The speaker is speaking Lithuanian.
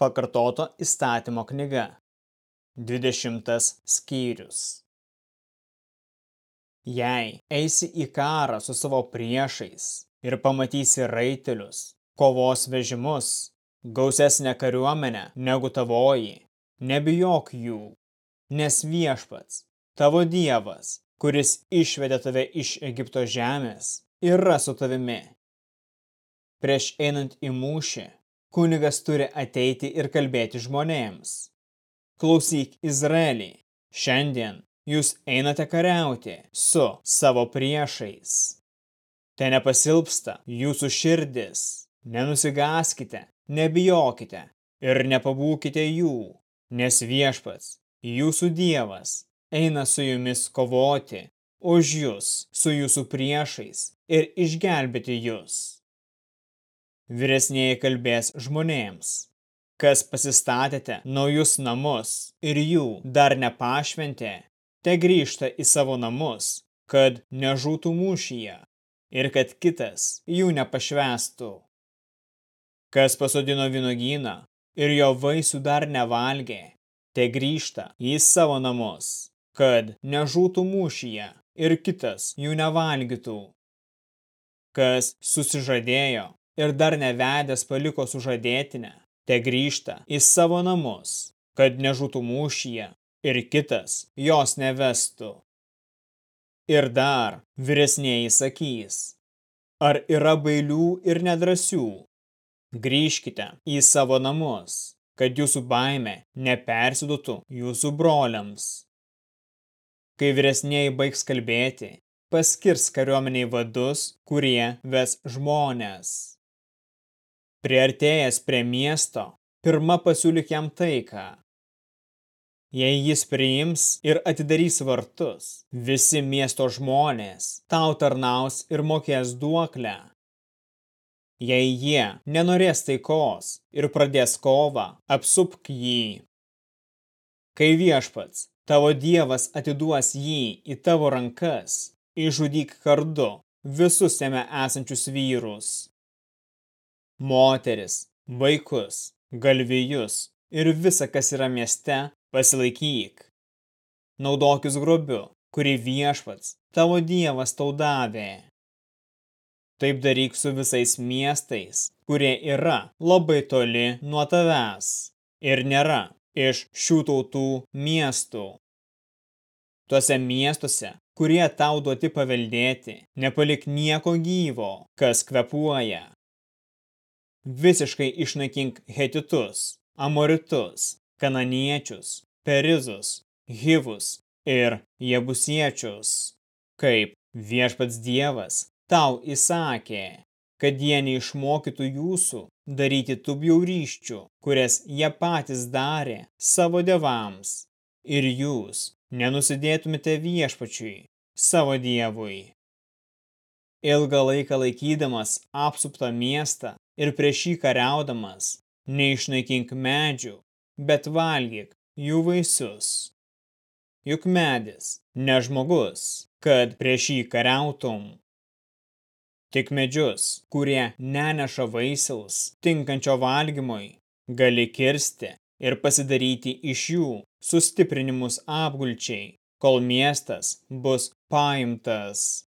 Pakartoto įstatymo knyga. 20 skyrius. Jei eisi į karą su savo priešais ir pamatysi raitelius, kovos vežimus, gausesnę kariuomenę negu tavoji, nebijok jų, nes viešpats, tavo dievas, kuris išvedė tave iš Egipto žemės, yra su tavimi. Prieš einant į mūšį, kunigas turi ateiti ir kalbėti žmonėms. Klausyk Izraelį, šiandien jūs einate kariauti su savo priešais. Te nepasilpsta jūsų širdis, nenusigaskite, nebijokite ir nepabūkite jų, nes viešpats, jūsų dievas, eina su jumis kovoti už jūs su jūsų priešais ir išgelbėti jūs vyresnėji kalbės žmonėms, kas pasistatėte naujus namus ir jų dar nepašventė, te grįžta į savo namus, kad nežūtų mūšyje ir kad kitas jų nepašvestų. Kas pasodino vynogyną ir jo vaisių dar nevalgė, te grįžta į savo namus, kad nežūtų mūšyje ir kitas jų nevalgytų. Kas susižadėjo ir dar nevedęs paliko sužadėtinę, te grįžta į savo namus, kad nežūtų mūšyje ir kitas jos nevestų. Ir dar vyresnėji sakys, ar yra bailių ir nedrasių, grįžkite į savo namus, kad jūsų baime nepersidutų jūsų broliams. Kai vyresnėji baigs kalbėti, paskirs kariuomeniai vadus, kurie ves žmonės. Priartėjęs prie miesto, pirma pasiūlyk jam taiką. Jei jis priims ir atidarys vartus, visi miesto žmonės tau tarnaus ir mokės duoklę. Jei jie nenorės taikos ir pradės kovą, apsupk jį. Kai viešpats, tavo dievas atiduos jį į tavo rankas, išžudyk kardu visus jame esančius vyrus moteris, vaikus, galvijus ir visa, kas yra mieste, pasilaikyk. Naudokis grobiu, kurį viešpats, tavo dievas tau davė. Taip daryk su visais miestais, kurie yra labai toli nuo tavęs ir nėra iš šių tautų miestų. Tuose miestuose, kurie tau duoti paveldėti, nepalik nieko gyvo, kas kvepuoja visiškai išnaikink hetitus, amoritus, kananiečius, perizus, hivus ir jebusiečius, kaip viešpats dievas tau įsakė, kad jie neišmokytų jūsų daryti tų bjaurysčių, kurias jie patys darė savo devams, ir jūs nenusidėtumėte viešpačiui, savo dievui. Ilgą laiką laikydamas apsuptą miestą, ir prieš jį kariaudamas, neišnaikink medžių, bet valgyk jų vaisius. Juk medis, ne žmogus, kad prieš jį kariautum. Tik medžius, kurie neneša vaisiaus, tinkančio valgymui, gali kirsti ir pasidaryti iš jų sustiprinimus apgulčiai, kol miestas bus paimtas.